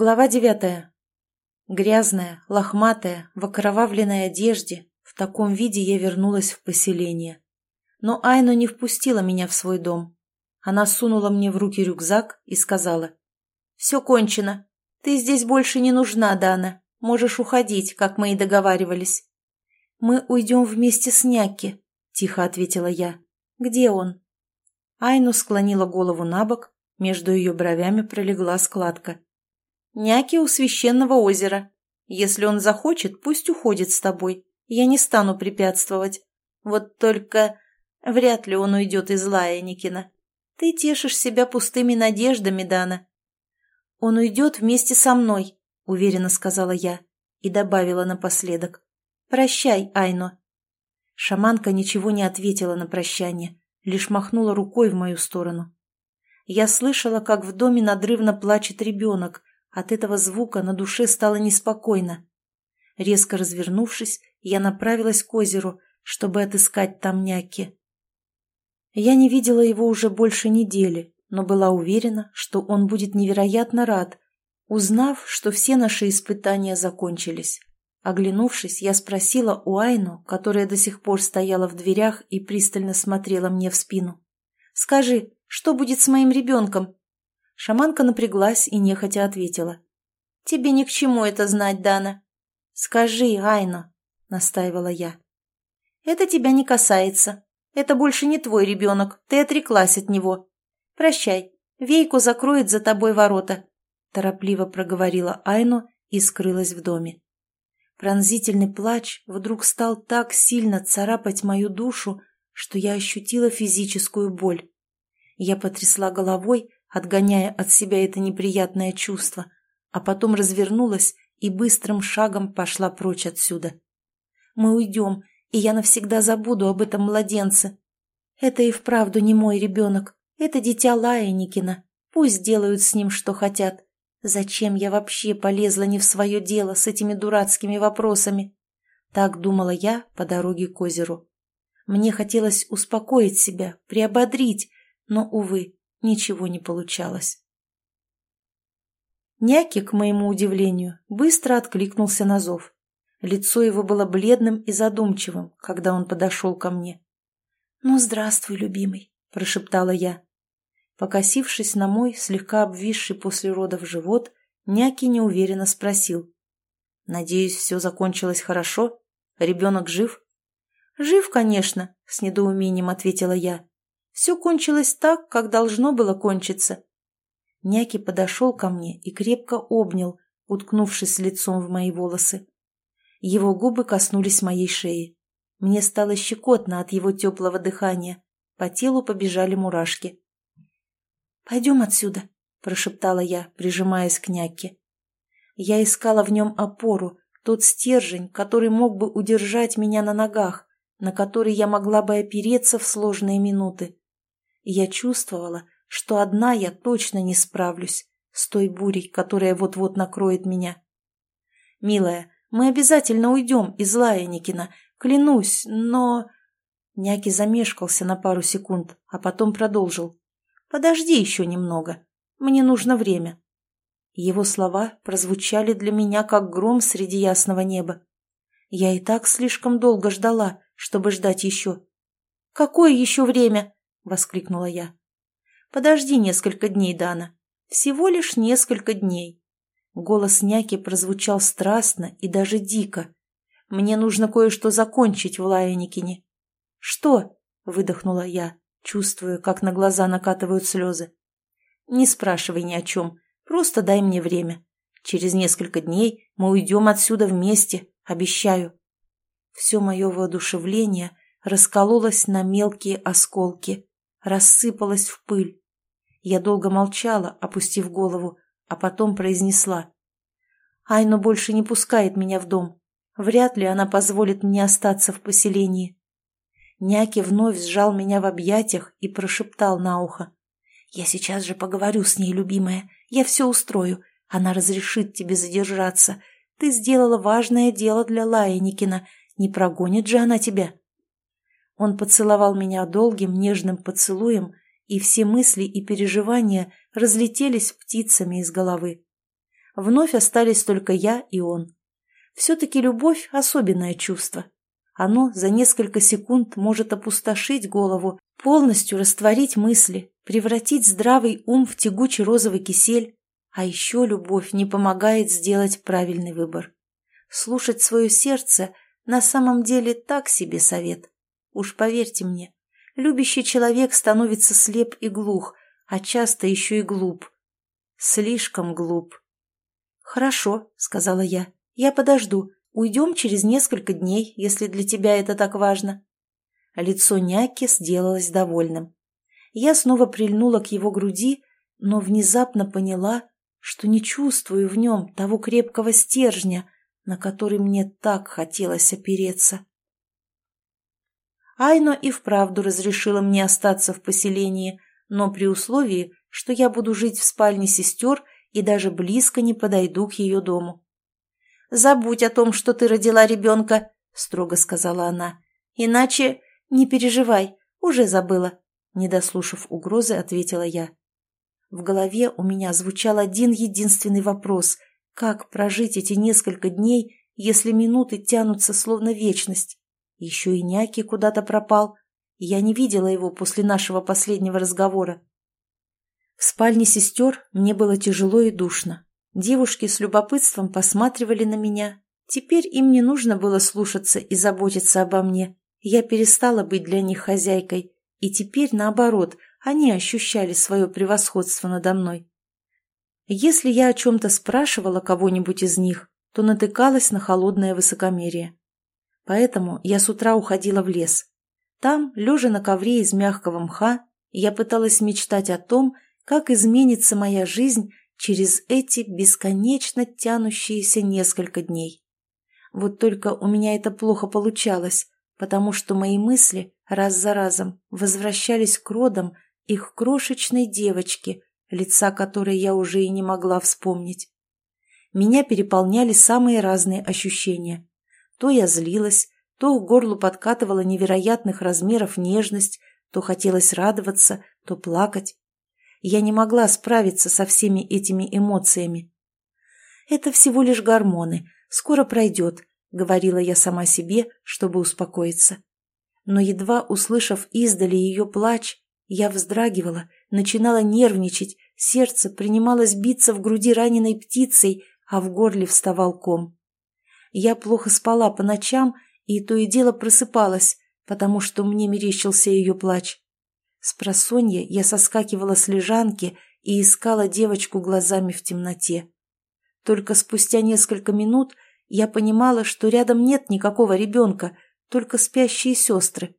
Глава девятая. Грязная, лохматая, в окровавленной одежде, в таком виде я вернулась в поселение. Но Айну не впустила меня в свой дом. Она сунула мне в руки рюкзак и сказала. «Все кончено. Ты здесь больше не нужна, Дана. Можешь уходить, как мы и договаривались». «Мы уйдем вместе с Няки», — тихо ответила я. «Где он?» Айну склонила голову на бок, между ее бровями пролегла складка. Няки у священного озера. Если он захочет, пусть уходит с тобой. Я не стану препятствовать. Вот только вряд ли он уйдет из Лаяникина. Ты тешишь себя пустыми надеждами, Дана. Он уйдет вместе со мной, уверенно сказала я и добавила напоследок. Прощай, Айно. Шаманка ничего не ответила на прощание, лишь махнула рукой в мою сторону. Я слышала, как в доме надрывно плачет ребенок, от этого звука на душе стало неспокойно. Резко развернувшись, я направилась к озеру, чтобы отыскать там Няки. Я не видела его уже больше недели, но была уверена, что он будет невероятно рад, узнав, что все наши испытания закончились. Оглянувшись, я спросила у Айну, которая до сих пор стояла в дверях и пристально смотрела мне в спину. «Скажи, что будет с моим ребенком?» Шаманка напряглась и нехотя ответила. «Тебе ни к чему это знать, Дана». «Скажи, Айна», — настаивала я. «Это тебя не касается. Это больше не твой ребенок, ты отреклась от него. Прощай, Вейку закроет за тобой ворота», — торопливо проговорила Айну и скрылась в доме. Пронзительный плач вдруг стал так сильно царапать мою душу, что я ощутила физическую боль. Я потрясла головой, отгоняя от себя это неприятное чувство, а потом развернулась и быстрым шагом пошла прочь отсюда. «Мы уйдем, и я навсегда забуду об этом младенце. Это и вправду не мой ребенок, это дитя Лаяникина. Пусть делают с ним, что хотят. Зачем я вообще полезла не в свое дело с этими дурацкими вопросами?» Так думала я по дороге к озеру. Мне хотелось успокоить себя, приободрить, но, увы, ничего не получалось. Няки, к моему удивлению, быстро откликнулся на зов. Лицо его было бледным и задумчивым, когда он подошел ко мне. «Ну, здравствуй, любимый», — прошептала я. Покосившись на мой, слегка обвисший после родов живот, Няки неуверенно спросил. «Надеюсь, все закончилось хорошо? Ребенок жив?» «Жив, конечно», — с недоумением ответила я. Все кончилось так, как должно было кончиться. Няки подошел ко мне и крепко обнял, уткнувшись лицом в мои волосы. Его губы коснулись моей шеи. Мне стало щекотно от его теплого дыхания. По телу побежали мурашки. «Пойдем отсюда», — прошептала я, прижимаясь к няке. Я искала в нем опору, тот стержень, который мог бы удержать меня на ногах, на который я могла бы опереться в сложные минуты я чувствовала, что одна я точно не справлюсь с той бурей, которая вот-вот накроет меня. «Милая, мы обязательно уйдем из Лаяникина, клянусь, но...» Няки замешкался на пару секунд, а потом продолжил. «Подожди еще немного. Мне нужно время». Его слова прозвучали для меня, как гром среди ясного неба. Я и так слишком долго ждала, чтобы ждать еще. «Какое еще время?» Воскликнула я. «Подожди несколько дней, Дана. Всего лишь несколько дней». Голос няки прозвучал страстно и даже дико. «Мне нужно кое-что закончить в Лаяникине». «Что?» — выдохнула я, чувствуя, как на глаза накатывают слезы. «Не спрашивай ни о чем, просто дай мне время. Через несколько дней мы уйдем отсюда вместе, обещаю». Все мое воодушевление раскололось на мелкие осколки рассыпалась в пыль. Я долго молчала, опустив голову, а потом произнесла. Айно больше не пускает меня в дом. Вряд ли она позволит мне остаться в поселении. Няки вновь сжал меня в объятиях и прошептал на ухо. «Я сейчас же поговорю с ней, любимая. Я все устрою. Она разрешит тебе задержаться. Ты сделала важное дело для Лаяникина. Не прогонит же она тебя?» Он поцеловал меня долгим нежным поцелуем, и все мысли и переживания разлетелись птицами из головы. Вновь остались только я и он. Все-таки любовь – особенное чувство. Оно за несколько секунд может опустошить голову, полностью растворить мысли, превратить здравый ум в тягучий розовый кисель. А еще любовь не помогает сделать правильный выбор. Слушать свое сердце на самом деле так себе совет. Уж поверьте мне, любящий человек становится слеп и глух, а часто еще и глуп. Слишком глуп. «Хорошо», — сказала я, — «я подожду. Уйдем через несколько дней, если для тебя это так важно». Лицо Няки сделалось довольным. Я снова прильнула к его груди, но внезапно поняла, что не чувствую в нем того крепкого стержня, на который мне так хотелось опереться. Айно и вправду разрешила мне остаться в поселении, но при условии, что я буду жить в спальне сестер и даже близко не подойду к ее дому. «Забудь о том, что ты родила ребенка», — строго сказала она. «Иначе не переживай, уже забыла», — не дослушав угрозы, ответила я. В голове у меня звучал один единственный вопрос — как прожить эти несколько дней, если минуты тянутся словно вечность? Еще и Няки куда-то пропал. Я не видела его после нашего последнего разговора. В спальне сестер мне было тяжело и душно. Девушки с любопытством посматривали на меня. Теперь им не нужно было слушаться и заботиться обо мне. Я перестала быть для них хозяйкой, и теперь, наоборот, они ощущали свое превосходство надо мной. Если я о чем-то спрашивала кого-нибудь из них, то натыкалась на холодное высокомерие. Поэтому я с утра уходила в лес. Там, лежа на ковре из мягкого мха, я пыталась мечтать о том, как изменится моя жизнь через эти бесконечно тянущиеся несколько дней. Вот только у меня это плохо получалось, потому что мои мысли раз за разом возвращались к родам их крошечной девочки, лица которой я уже и не могла вспомнить. Меня переполняли самые разные ощущения. То я злилась, то к горлу подкатывала невероятных размеров нежность, то хотелось радоваться, то плакать. Я не могла справиться со всеми этими эмоциями. «Это всего лишь гормоны, скоро пройдет», — говорила я сама себе, чтобы успокоиться. Но едва услышав издали ее плач, я вздрагивала, начинала нервничать, сердце принималось биться в груди раненой птицей, а в горле вставал ком. Я плохо спала по ночам и то и дело просыпалась, потому что мне мерещился ее плач. С просонья я соскакивала с лежанки и искала девочку глазами в темноте. Только спустя несколько минут я понимала, что рядом нет никакого ребенка, только спящие сестры.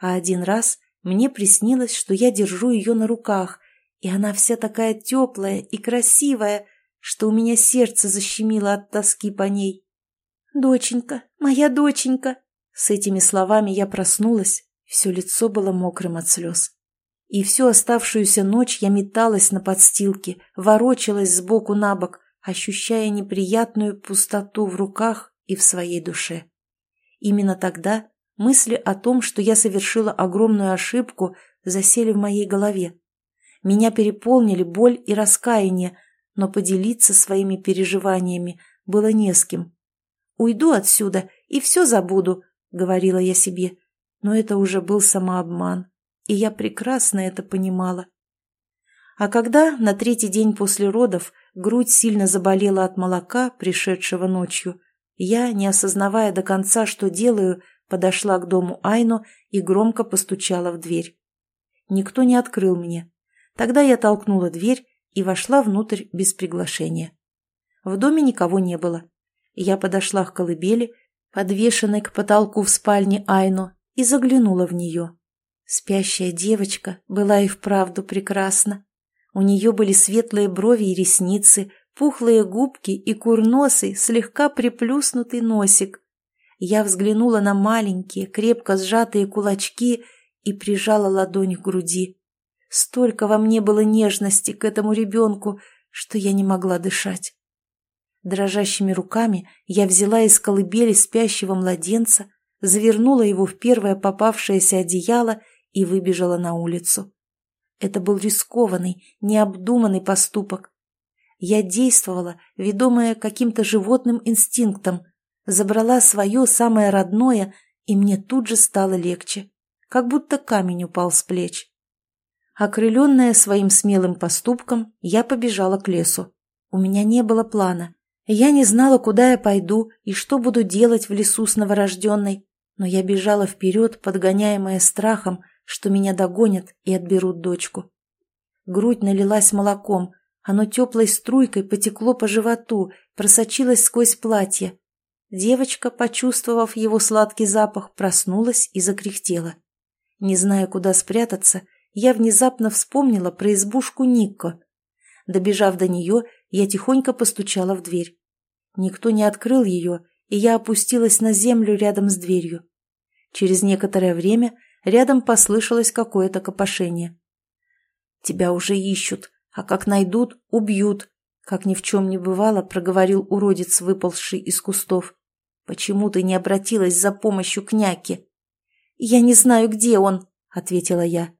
А один раз мне приснилось, что я держу ее на руках, и она вся такая теплая и красивая, что у меня сердце защемило от тоски по ней. «Доченька, моя доченька!» С этими словами я проснулась, все лицо было мокрым от слез. И всю оставшуюся ночь я металась на подстилке, ворочалась сбоку на бок, ощущая неприятную пустоту в руках и в своей душе. Именно тогда мысли о том, что я совершила огромную ошибку, засели в моей голове. Меня переполнили боль и раскаяние, но поделиться своими переживаниями было не с кем. «Уйду отсюда и все забуду», — говорила я себе. Но это уже был самообман, и я прекрасно это понимала. А когда на третий день после родов грудь сильно заболела от молока, пришедшего ночью, я, не осознавая до конца, что делаю, подошла к дому Айну и громко постучала в дверь. Никто не открыл мне. Тогда я толкнула дверь и вошла внутрь без приглашения. В доме никого не было. Я подошла к колыбели, подвешенной к потолку в спальне Айну, и заглянула в нее. Спящая девочка была и вправду прекрасна. У нее были светлые брови и ресницы, пухлые губки и курносый, слегка приплюснутый носик. Я взглянула на маленькие, крепко сжатые кулачки и прижала ладонь к груди. Столько во мне было нежности к этому ребенку, что я не могла дышать. Дрожащими руками я взяла из колыбели спящего младенца, завернула его в первое попавшееся одеяло и выбежала на улицу. Это был рискованный, необдуманный поступок. Я действовала, ведомая каким-то животным инстинктом, забрала свое самое родное, и мне тут же стало легче, как будто камень упал с плеч. Окрыленная своим смелым поступком, я побежала к лесу. У меня не было плана. Я не знала, куда я пойду и что буду делать в лесу с новорожденной, но я бежала вперед, подгоняемая страхом, что меня догонят и отберут дочку. Грудь налилась молоком, оно теплой струйкой потекло по животу, просочилось сквозь платье. Девочка, почувствовав его сладкий запах, проснулась и закряхтела. Не зная, куда спрятаться, я внезапно вспомнила про избушку Никко. Добежав до нее, я тихонько постучала в дверь. Никто не открыл ее, и я опустилась на землю рядом с дверью. Через некоторое время рядом послышалось какое-то копошение. «Тебя уже ищут, а как найдут, убьют», как ни в чем не бывало, проговорил уродец, выползший из кустов. «Почему ты не обратилась за помощью к няке?» «Я не знаю, где он», — ответила я.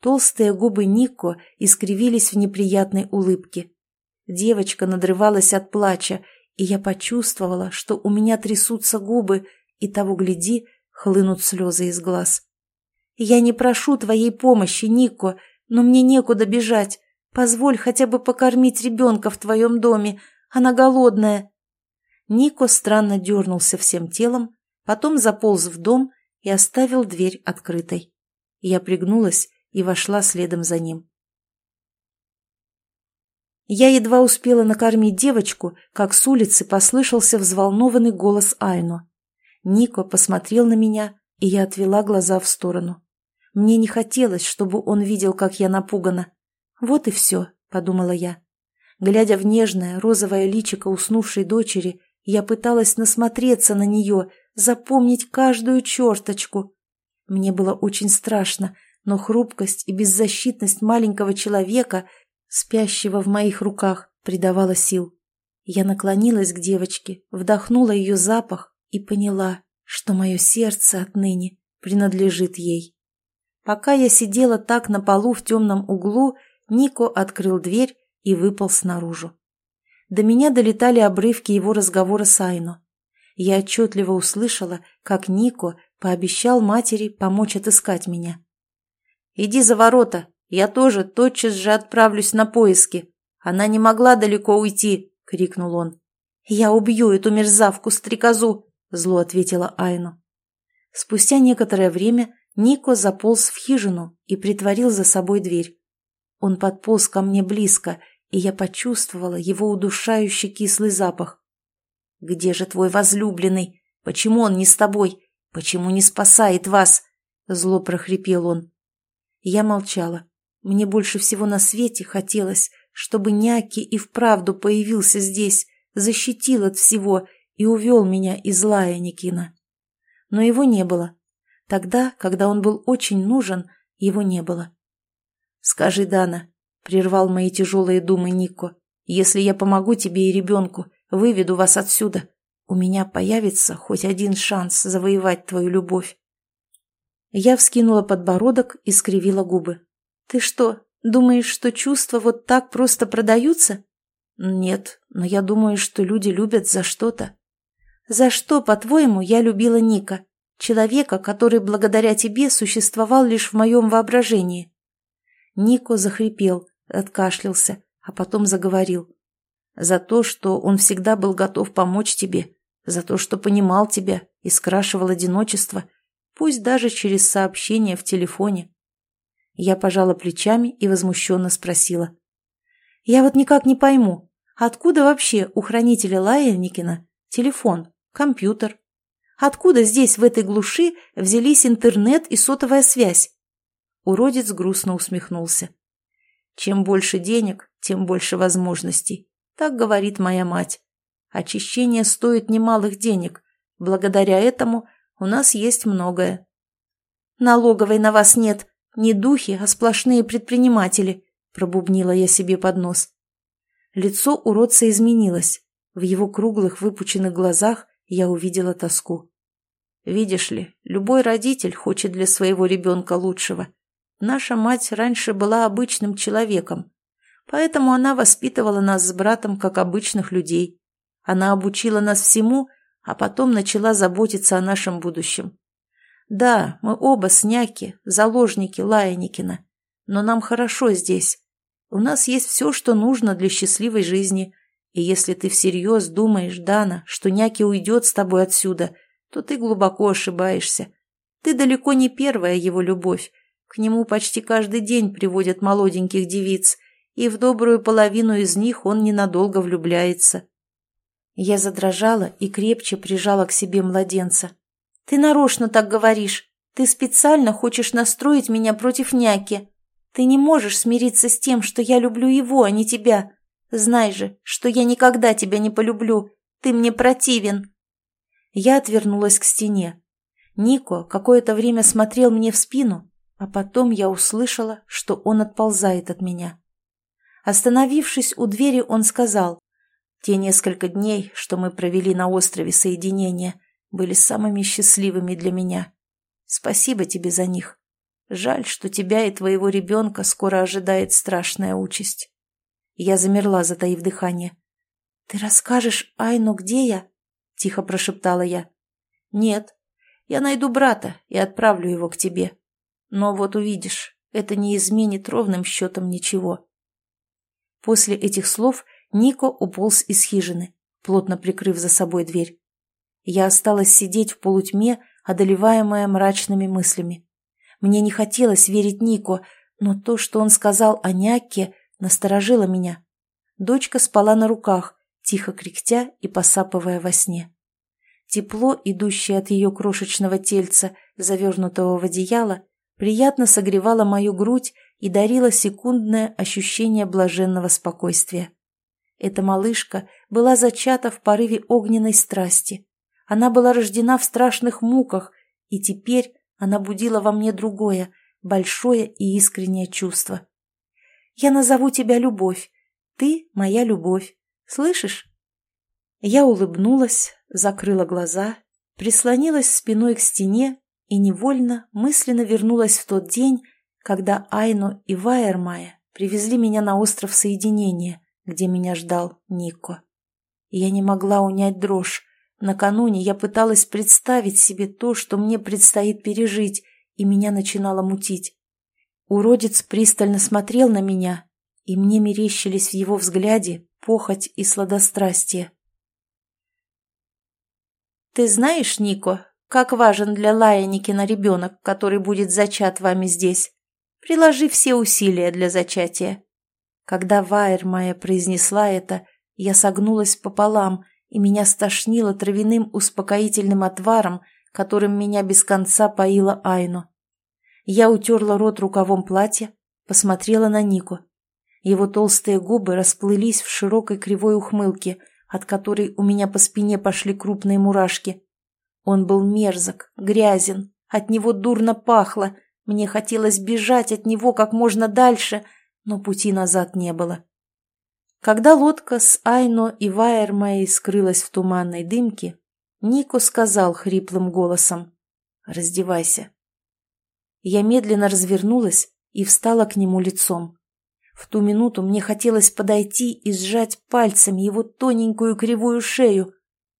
Толстые губы Нико искривились в неприятной улыбке. Девочка надрывалась от плача, и я почувствовала, что у меня трясутся губы, и того гляди, хлынут слезы из глаз. «Я не прошу твоей помощи, Нико, но мне некуда бежать. Позволь хотя бы покормить ребенка в твоем доме, она голодная». Нико странно дернулся всем телом, потом заполз в дом и оставил дверь открытой. Я пригнулась и вошла следом за ним. Я едва успела накормить девочку, как с улицы послышался взволнованный голос Айно. Нико посмотрел на меня, и я отвела глаза в сторону. Мне не хотелось, чтобы он видел, как я напугана. «Вот и все», — подумала я. Глядя в нежное, розовое личико уснувшей дочери, я пыталась насмотреться на нее, запомнить каждую черточку. Мне было очень страшно, но хрупкость и беззащитность маленького человека, спящего в моих руках, придавала сил. Я наклонилась к девочке, вдохнула ее запах и поняла, что мое сердце отныне принадлежит ей. Пока я сидела так на полу в темном углу, Нико открыл дверь и выпал снаружи. До меня долетали обрывки его разговора с Айно. Я отчетливо услышала, как Нико пообещал матери помочь отыскать меня. «Иди за ворота, я тоже тотчас же отправлюсь на поиски. Она не могла далеко уйти!» — крикнул он. «Я убью эту мерзавку-стрекозу!» — зло ответила Айну. Спустя некоторое время Нико заполз в хижину и притворил за собой дверь. Он подполз ко мне близко, и я почувствовала его удушающий кислый запах. «Где же твой возлюбленный? Почему он не с тобой? Почему не спасает вас?» Зло прохрипел он. Я молчала. Мне больше всего на свете хотелось, чтобы Няки и вправду появился здесь, защитил от всего и увел меня из лая Никина. Но его не было. Тогда, когда он был очень нужен, его не было. «Скажи, Дана», — прервал мои тяжелые думы Нико, «если я помогу тебе и ребенку, выведу вас отсюда, у меня появится хоть один шанс завоевать твою любовь». Я вскинула подбородок и скривила губы. «Ты что, думаешь, что чувства вот так просто продаются?» «Нет, но я думаю, что люди любят за что-то». «За что, по-твоему, я любила Ника? Человека, который благодаря тебе существовал лишь в моем воображении?» Нико захрипел, откашлялся, а потом заговорил. «За то, что он всегда был готов помочь тебе, за то, что понимал тебя и скрашивал одиночество» пусть даже через сообщение в телефоне. Я пожала плечами и возмущенно спросила. «Я вот никак не пойму, откуда вообще у хранителя Лаяльникина телефон, компьютер? Откуда здесь, в этой глуши, взялись интернет и сотовая связь?» Уродец грустно усмехнулся. «Чем больше денег, тем больше возможностей. Так говорит моя мать. Очищение стоит немалых денег. Благодаря этому у нас есть многое. Налоговой на вас нет. Не духи, а сплошные предприниматели, пробубнила я себе под нос. Лицо уродца изменилось. В его круглых выпученных глазах я увидела тоску. Видишь ли, любой родитель хочет для своего ребенка лучшего. Наша мать раньше была обычным человеком. Поэтому она воспитывала нас с братом как обычных людей. Она обучила нас всему, а потом начала заботиться о нашем будущем. Да, мы оба сняки, заложники Лаяникина, но нам хорошо здесь. У нас есть все, что нужно для счастливой жизни. И если ты всерьез думаешь, Дана, что няки уйдет с тобой отсюда, то ты глубоко ошибаешься. Ты далеко не первая его любовь. К нему почти каждый день приводят молоденьких девиц, и в добрую половину из них он ненадолго влюбляется. Я задрожала и крепче прижала к себе младенца. «Ты нарочно так говоришь. Ты специально хочешь настроить меня против няки. Ты не можешь смириться с тем, что я люблю его, а не тебя. Знай же, что я никогда тебя не полюблю. Ты мне противен». Я отвернулась к стене. Нико какое-то время смотрел мне в спину, а потом я услышала, что он отползает от меня. Остановившись у двери, он сказал, «Те несколько дней, что мы провели на острове Соединения, были самыми счастливыми для меня. Спасибо тебе за них. Жаль, что тебя и твоего ребенка скоро ожидает страшная участь. Я замерла, затаив дыхание. «Ты расскажешь Айну, где я?» — тихо прошептала я. «Нет. Я найду брата и отправлю его к тебе. Но вот увидишь, это не изменит ровным счетом ничего». После этих слов Нико уполз из хижины, плотно прикрыв за собой дверь. Я осталась сидеть в полутьме, одолеваемая мрачными мыслями. Мне не хотелось верить Нико, но то, что он сказал о Няке, насторожило меня. Дочка спала на руках, тихо кряхтя и посапывая во сне. Тепло, идущее от ее крошечного тельца, завернутого в одеяло, приятно согревало мою грудь и дарило секундное ощущение блаженного спокойствия. Эта малышка была зачата в порыве огненной страсти, она была рождена в страшных муках, и теперь она будила во мне другое, большое и искреннее чувство. «Я назову тебя Любовь. Ты моя любовь. Слышишь?» Я улыбнулась, закрыла глаза, прислонилась спиной к стене и невольно, мысленно вернулась в тот день, когда Айно и Вайермая привезли меня на остров Соединения, где меня ждал Нико. я не могла унять дрожь, Накануне я пыталась представить себе то, что мне предстоит пережить, и меня начинало мутить. Уродец пристально смотрел на меня, и мне мерещились в его взгляде похоть и сладострастие. «Ты знаешь, Нико, как важен для Лаяникина ребенок, который будет зачат вами здесь? Приложи все усилия для зачатия». Когда Вайермая произнесла это, я согнулась пополам – и меня стошнило травяным успокоительным отваром, которым меня без конца поила Айну. Я утерла рот рукавом платья, посмотрела на Нику. Его толстые губы расплылись в широкой кривой ухмылке, от которой у меня по спине пошли крупные мурашки. Он был мерзок, грязен, от него дурно пахло, мне хотелось бежать от него как можно дальше, но пути назад не было. Когда лодка с Айно и Вайермой скрылась в туманной дымке, Нико сказал хриплым голосом «Раздевайся». Я медленно развернулась и встала к нему лицом. В ту минуту мне хотелось подойти и сжать пальцами его тоненькую кривую шею,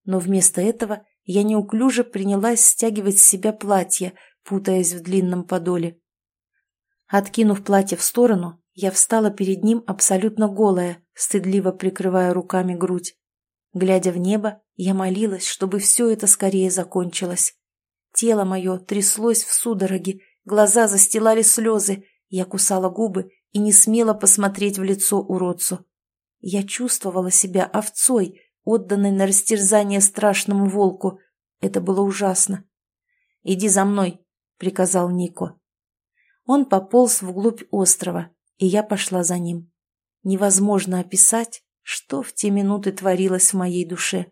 но вместо этого я неуклюже принялась стягивать с себя платье, путаясь в длинном подоле. Откинув платье в сторону, я встала перед ним абсолютно голая, стыдливо прикрывая руками грудь. Глядя в небо, я молилась, чтобы все это скорее закончилось. Тело мое тряслось в судороге, глаза застилали слезы, я кусала губы и не смела посмотреть в лицо уродцу. Я чувствовала себя овцой, отданной на растерзание страшному волку. Это было ужасно. «Иди за мной», — приказал Нико. Он пополз вглубь острова, и я пошла за ним. Невозможно описать, что в те минуты творилось в моей душе.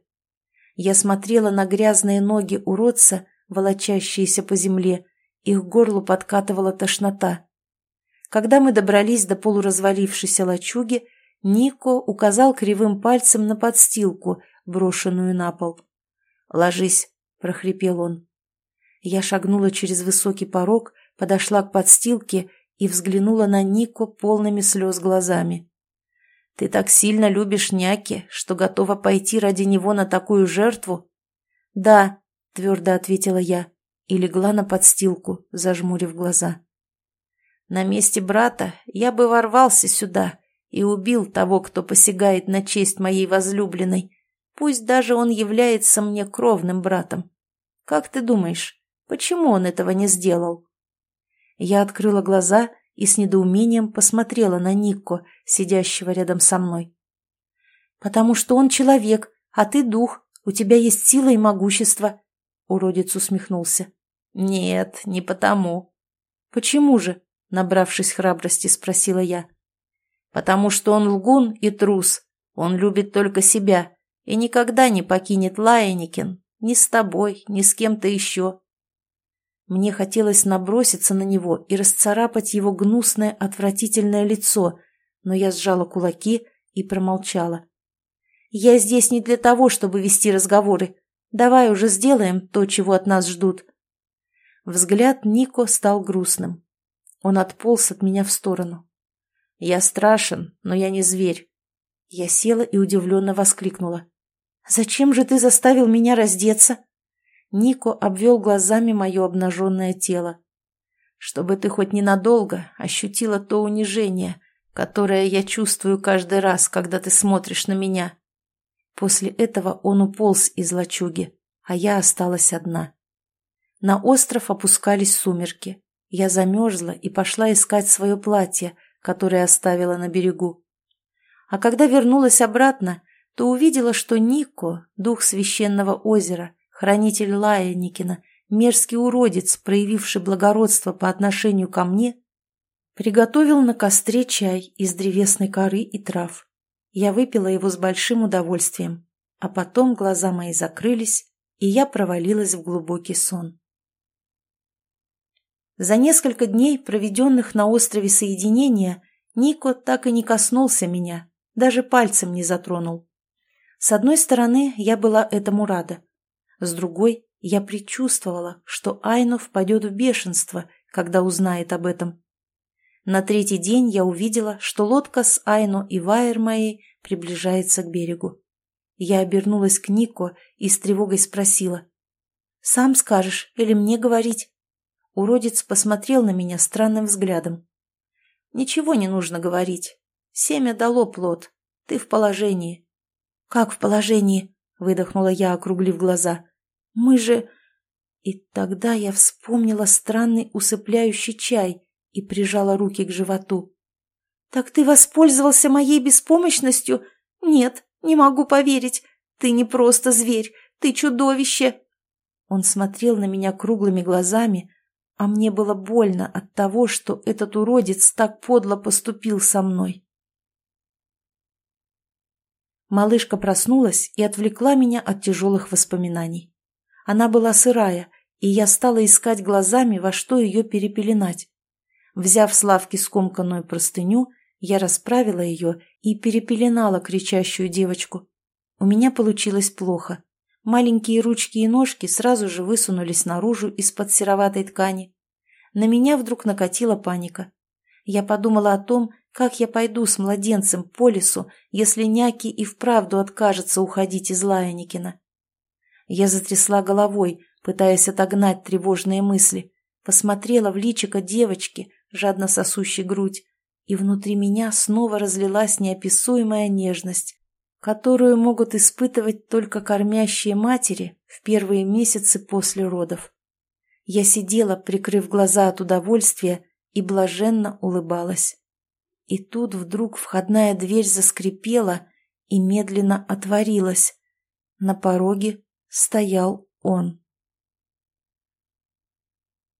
Я смотрела на грязные ноги уродца, волочащиеся по земле, их горлу подкатывала тошнота. Когда мы добрались до полуразвалившейся лачуги, Нико указал кривым пальцем на подстилку, брошенную на пол. «Ложись», — прохрипел он. Я шагнула через высокий порог, подошла к подстилке и взглянула на Нико полными слез глазами. Ты так сильно любишь Няки, что готова пойти ради него на такую жертву?» «Да», — твердо ответила я и легла на подстилку, зажмурив глаза. «На месте брата я бы ворвался сюда и убил того, кто посягает на честь моей возлюбленной, пусть даже он является мне кровным братом. Как ты думаешь, почему он этого не сделал?» Я открыла глаза и с недоумением посмотрела на Никко, сидящего рядом со мной. «Потому что он человек, а ты дух, у тебя есть сила и могущество», — уродец усмехнулся. «Нет, не потому». «Почему же?» — набравшись храбрости, спросила я. «Потому что он лгун и трус. Он любит только себя и никогда не покинет Лайникин, ни с тобой, ни с кем-то еще. Мне хотелось наброситься на него и расцарапать его гнусное, отвратительное лицо, но я сжала кулаки и промолчала. «Я здесь не для того, чтобы вести разговоры. Давай уже сделаем то, чего от нас ждут». Взгляд Нико стал грустным. Он отполз от меня в сторону. «Я страшен, но я не зверь». Я села и удивленно воскликнула. «Зачем же ты заставил меня раздеться?» Нико обвел глазами мое обнаженное тело. «Чтобы ты хоть ненадолго ощутила то унижение, которое я чувствую каждый раз, когда ты смотришь на меня». После этого он уполз из лачуги, а я осталась одна. На остров опускались сумерки. Я замерзла и пошла искать свое платье, которое оставила на берегу. А когда вернулась обратно, то увидела, что Нико, дух священного озера, хранитель Лая Никина, мерзкий уродец, проявивший благородство по отношению ко мне, приготовил на костре чай из древесной коры и трав. Я выпила его с большим удовольствием, а потом глаза мои закрылись, и я провалилась в глубокий сон. За несколько дней, проведенных на острове Соединения, Нико так и не коснулся меня, даже пальцем не затронул. С одной стороны, я была этому рада. С другой, я предчувствовала, что Айно впадет в бешенство, когда узнает об этом. На третий день я увидела, что лодка с Айно и Вайер моей приближается к берегу. Я обернулась к Нико и с тревогой спросила. «Сам скажешь или мне говорить?» Уродец посмотрел на меня странным взглядом. «Ничего не нужно говорить. Семя дало плод. Ты в положении». «Как в положении?» — выдохнула я, округлив глаза. «Мы же...» И тогда я вспомнила странный усыпляющий чай и прижала руки к животу. «Так ты воспользовался моей беспомощностью? Нет, не могу поверить. Ты не просто зверь, ты чудовище!» Он смотрел на меня круглыми глазами, а мне было больно от того, что этот уродец так подло поступил со мной. Малышка проснулась и отвлекла меня от тяжелых воспоминаний. Она была сырая, и я стала искать глазами, во что ее перепеленать. Взяв с лавки скомканную простыню, я расправила ее и перепеленала кричащую девочку. У меня получилось плохо. Маленькие ручки и ножки сразу же высунулись наружу из-под сероватой ткани. На меня вдруг накатила паника. Я подумала о том, как я пойду с младенцем по лесу, если няки и вправду откажется уходить из Лаяникина? Я затрясла головой, пытаясь отогнать тревожные мысли, посмотрела в личико девочки, жадно сосущей грудь, и внутри меня снова разлилась неописуемая нежность, которую могут испытывать только кормящие матери в первые месяцы после родов. Я сидела, прикрыв глаза от удовольствия, и блаженно улыбалась. И тут вдруг входная дверь заскрипела и медленно отворилась. На пороге стоял он.